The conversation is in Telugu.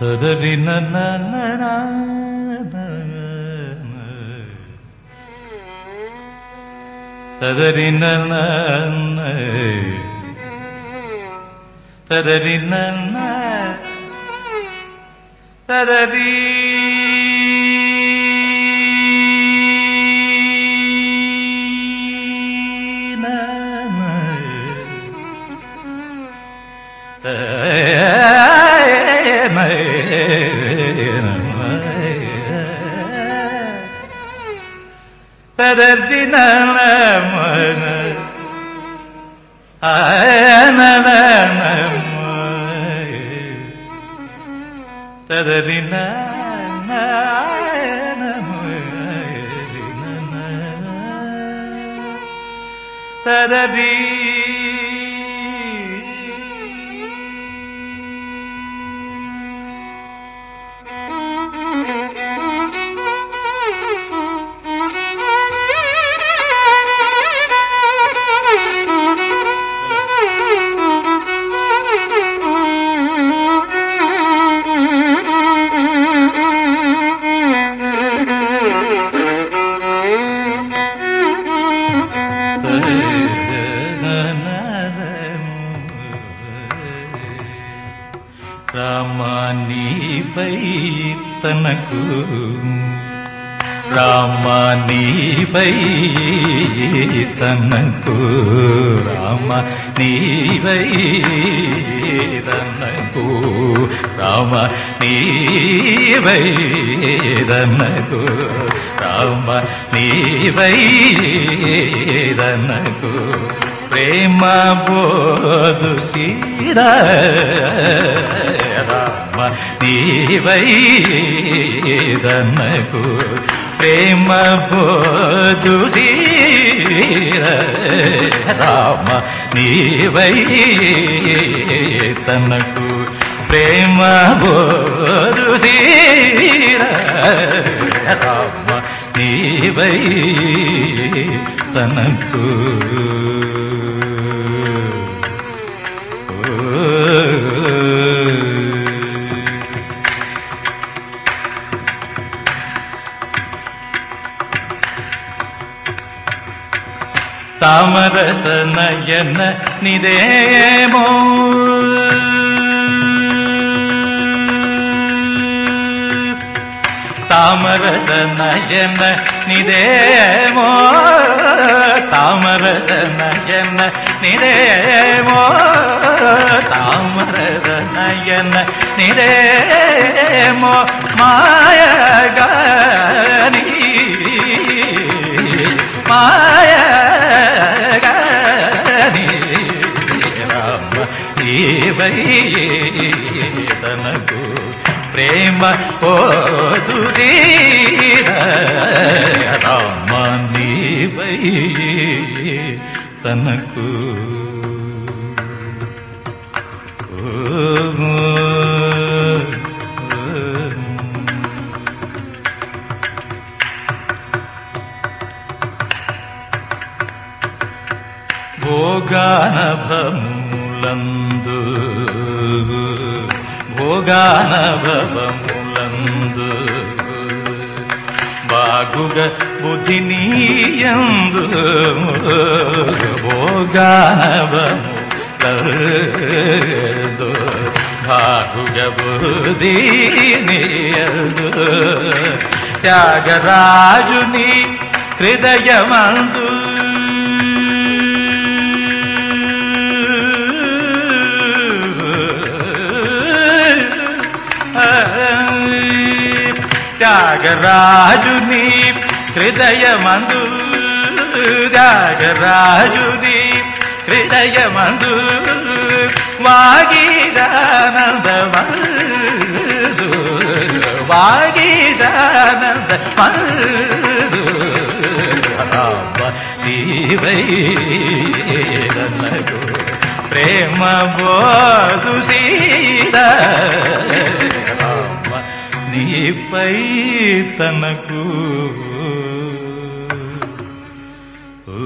ഹൃദരി തദരി തദരി തദരി Yeah. തരർജിന തരരിന తదరి రామానీపై తనకు రామానీపై తనకు రామ నీవై తనకు రామ నీవై తనకు రామ నీవై తనకు ప్రేమ బోధు సీరా రామ నీవై తనకు ప్రేమ బోధు సీరా రామ నీవై తనకు ప్రేమ బోధు సీరా రామ నీవై తనకు தாமரச நயன நிதேமோ தாமரச நயன நிதேமோ தாமரச நயன நிதேமோ தாமரச நயன நிதேமோ மாயகனீ తనకు ప్రేమ పోదు రామ నీవై తనకు. భోగానభములందు భోగానభవములందు. బాగుగ బుధినీయందు భోగానభములందు బాగుగ బుధినీయందు త్యాగరాజుని హృదయమందు త్యాగరాజుని హృదయమందు త్యాగరాజుని హృదయమందు వాగీరానందమందు వాగీరానంద మందు రామ నీవై నన్నకు ప్రేమ బోధు నీపై తనకు ఓ